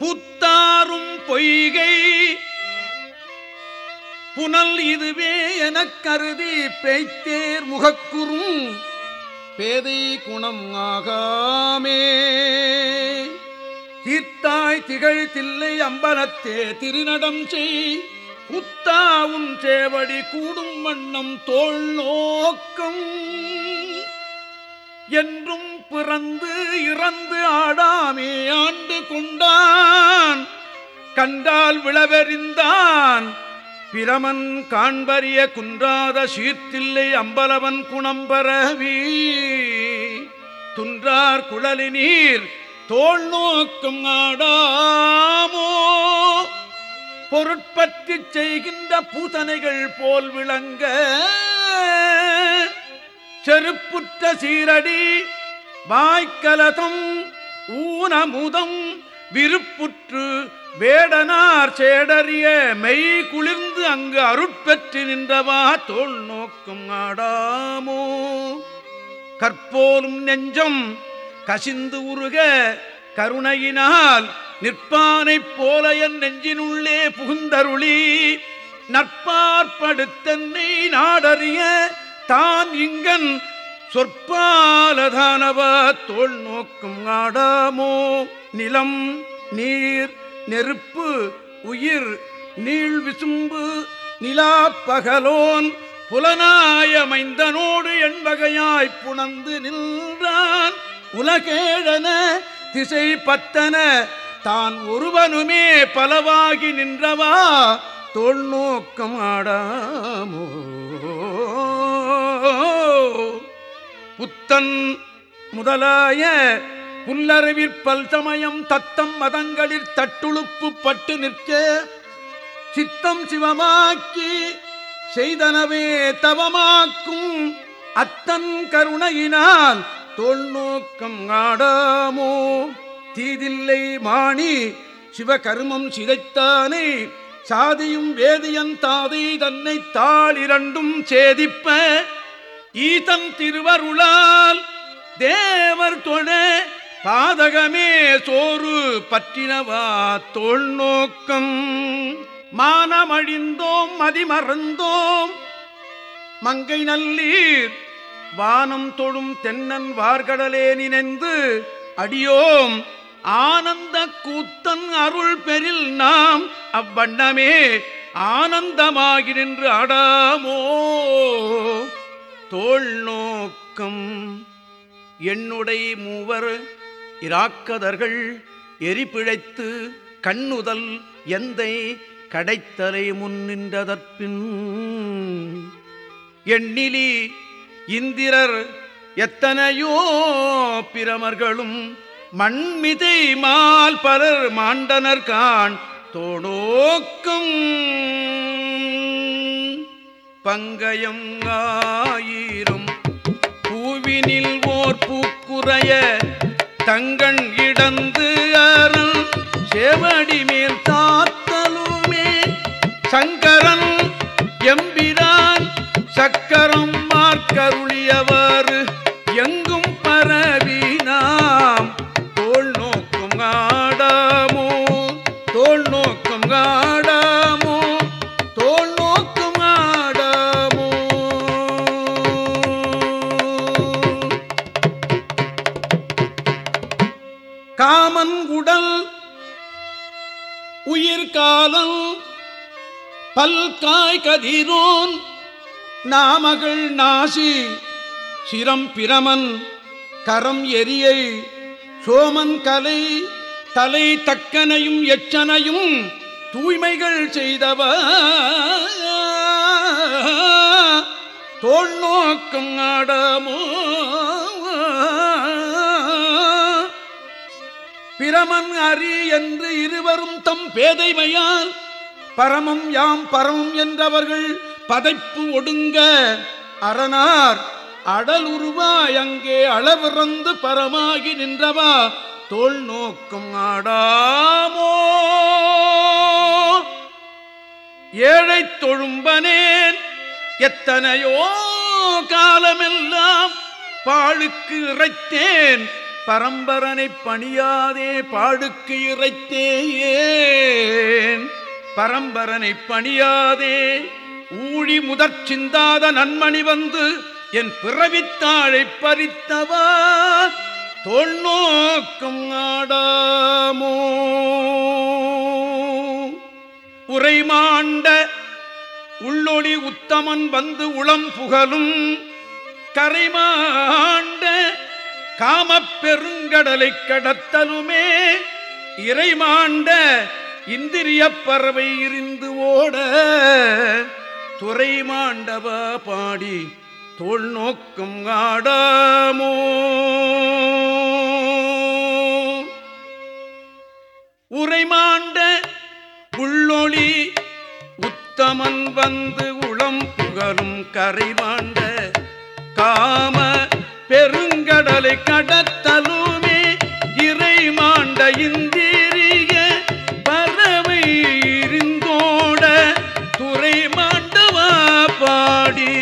புத்தாரும் பொய்கை. புனல் இதுவே எனக் கருதி பேய்த்தேர் முகக்குறும். பேதை குணம் ஆகாமே. தீர்த்தாய் திகழ் தில்லை அம்பலத்தே திருநடம் செய். குத்தாவும் சேவடி கூடும் வண்ணம் தோல் நோக்கம். என்றும் பிறந்து இறந்து ஆடாமே ஆண்டு கொண்டான். கண்டால் விளவெறிந்தான் பிரமன் காண்பறிய குன்றாத சீர்த்தில்லை அம்பலவன் குணம்பரவி துன்றார் குழலி நீர் தோல் நோக்கும் ஆடாமோ பொருட்பற்றி செய்கின்ற பூசனைகள் போல் விளங்க. செருப்புற்ற சீரடி வாய்க்கலதம் ஊனமுதம் விருப்புற்று வேடனார் சேடறிய மெய் குளிர்ந்து அங்கு அருட்பெற்று நின்றவா தோல் நோக்கம் ஆடாமோ? கற்போலும் நெஞ்சம் கசிந்து உருக கருணையினால் நிற்பானைப் போல என் நெஞ்சினுள்ளே புகுந்தருளி நட்பார்படுத்தன்னை நாடறிய தான் இங்கன் சொற்பாலதானவ தோல் நோக்கும் ஆடாமோ? நிலம் நீர் நெருப்பு உயிர் நீள் விசும்பு நிலா பகலோன் புலனாயமைந்தனோடு என்பகையாய்ப் புணந்து நின்றான். உலகேழன திசை பத்தன தான் ஒருவனுமே பலவாகி நின்றவா? தோல் ஆடாமோ புத்தன் முதலாய புல்லறிவிற்பல் சமயம் தத்தம் மதங்களில் தட்டுழுப்பு பட்டு நிற்க சித்தம் சிவமாக்கி செய்தனவே தவமாக்கும் அத்தன் கருணையினால் தொல்நோக்கம் ஆடாமோ? தீதில்லை மாணி சிவகர்மம் சிதைத்தானே? சாதியும் வேதியன் தாதை தன்னை தாளிரண்டும் சேதிப்ப ஈதன் திருவருளால் தேவர் தொழ பாதகமே சோறு பற்றினவா தோல் நோக்கம் மானமழிந்தோம் மதிமறந்தோம் மங்கை நல்லீர் வானம் தொழும் தென்னன் வார்கடலே நினைந்து அடியோம் ஆனந்த கூத்தன் அருள் பெறில் நாம் அவ்வண்ணமே ஆனந்தமாகி நின்று அடாமோ. தோல் நோக்கம் என்னுடைய மூவர் இராக்கதர்கள் எரிபிழைத்து கண்ணுதல் எந்தை கடைத்தலை முன்னின்றதற்பின் எண்ணிலி இந்திரர் எத்தனையோ பிரமர்களும் மண்மிதை மால் பலர் மாண்டனர் கான் தோடோக்கும் பங்கயம் ஆயிரும். பூவினில் ஓர் பூக்குறைய தங்கண் இடந்து அருள். செவடி மேல் தாத்தலுமே சங்கரன் எம்பிரான் சக்கரம் உடல் உயிர்காலம் பல்காய் கதிரோன் நாமகள் நாசி சிரம் பிரமன் கரம் எரியை சோமன் கலை தலை தக்கனையும் எச்சனையும் தூய்மைகள் செய்தவ தோல் நோக்கம் ஆடமோ பிரமன் அரி என்று இருவரும் தம் பேதைமையால் பரமம் யாம் பரமம் என்றவர்கள் பதைப்பு ஒடுங்க அரணார் அடல் உருவாய் அங்கே அளவிறந்து பரமாகி நின்றவா தோல் நோக்கம் ஆடாமோ? ஏழை தொழும்பனேன் எத்தனையோ காலமெல்லாம் பாழுக்கு இறைத்தேன் பரம்பரனை பணியாதே பாடுக்கு இறைத்தேயேன். பரம்பரனை பணியாதே ஊழி முதற் சிந்தாத நன்மணி வந்து என் பிறவித்தாழை பறித்தவா? தொன்னோக்கம் ஆடாமோ உரைமாண்ட உள்ளொளி உத்தமன் வந்து உளம் புகழும். கரைமாண்ட காமப் பெருங்கடலை கடத்தலுமே இறைமாண்ட இந்திரிய பறவை இருந்து ஓட துறை மாண்டவ பாடி தோல் நோக்கம் ஆடாமோ? உரைமாண்ட உள்ளொளி உத்தமன் வந்து உளம் புகழும் கரைமாண்ட காம பெருங்கடலை கடத்தலுமே இறை மாண்ட இந்திரிய பறவை இருந்தோட துறை மாண்டவா பாடி